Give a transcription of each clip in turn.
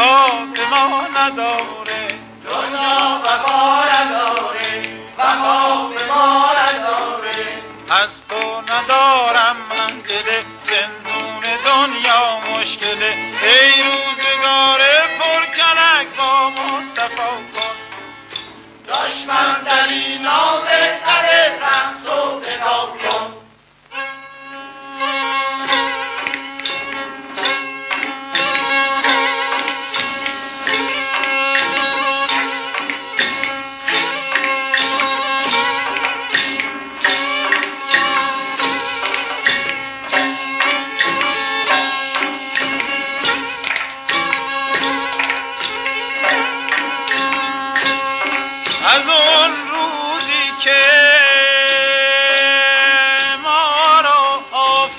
وفا به ما نداره دنیا وفا نداره و به ما نداره از تو ندارم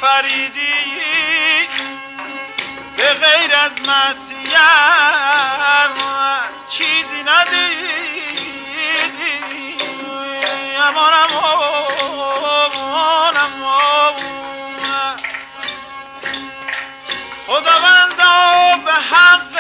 آفریدی به غیر از مسیح چیزی ندیدی. امانم امانم خداوندا به حق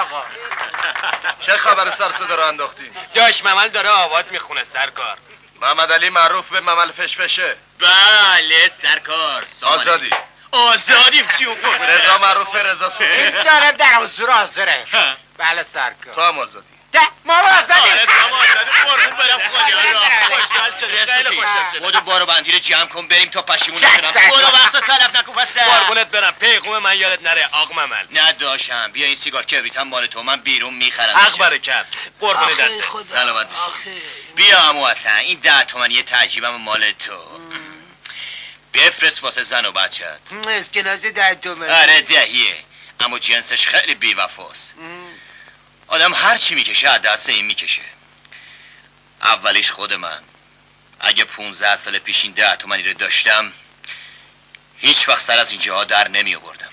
آقا. چه خبر سر صدا رو انداختی داش ممل داره آواز می‌خونه سرکار. محمد علی معروف به ممل فشفشه. بله سرکار. آزادی. آزادیم چیون رضا معروف به رضا این سوخی جانب در حضور حاضره بله تو سرکار هم آزادی. ده ما رو آزادیم. آره تو آزادی. قربون برم خدا خودو بارو بندی رو جمع کن بریم تا پشیمون زد. برو وقت تلف نکن پس قربونت برم. پیغوم من یادت نره آق ممل. نه داشم بیا این سیگار کبریت هم مال تو من بیرون می‌خرم حق برکت قربون دسته سلامت باشی بیا امو حسن این ده تومنی تعجیبم مال تو. بفرست واسه زن و بچت اسکناس در تومن آره دهیه. اما جنسش خیلی بیوفاست. آدم هر چی می‌کشه از دست این می‌کشه. اولیش خود من. اگه 15 سال پیش این ده تومنی رو داشتم هیچ وقت سر از اینجا در نمی آوردم.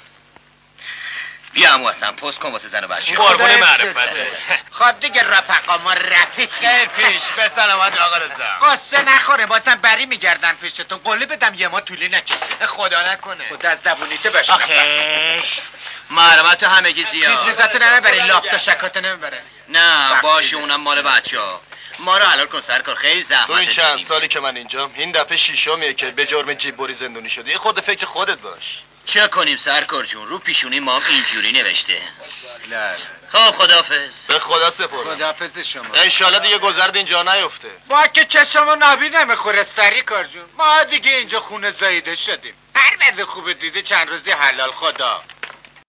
بیا امو حسن پست کن واسه زن و بچه. قربون خدا معرفته. خب دیگه رفقا ما رفیق. پیش به سلامت آقا رضا. قصه نخوره بازم بری میگردن پیشتون. قولی بدم یه ما طولی نکشه. خدا نکنه. خدا از زبونیته بشنم آخه. معلومات همگی چیز زیاد میزتو نمی‌بره لاپ تا شکاتو نمی‌بره. نه باشه. اونم مال بچه ها ما رو حلال کن. سرکار خیلی زحمت تو این چند. سالی که من اینجام این دفعه شیشمیه که به جرم جیب بری زندونی شدی. یه خود فکر خودت باش. چه کنیم سرکار جون؟ رو پیشونی ما اینجوری نوشته. خب خدافز به خدا سپردم خدافز شما. انشالله دیگه گذرد اینجا نیفته. ما که چشم و نبی نمی‌خوره سری کار جون. ما دیگه اینجا خونه زایده شدیم. هر وضع خوبه دیده چند روزی حلال خدا.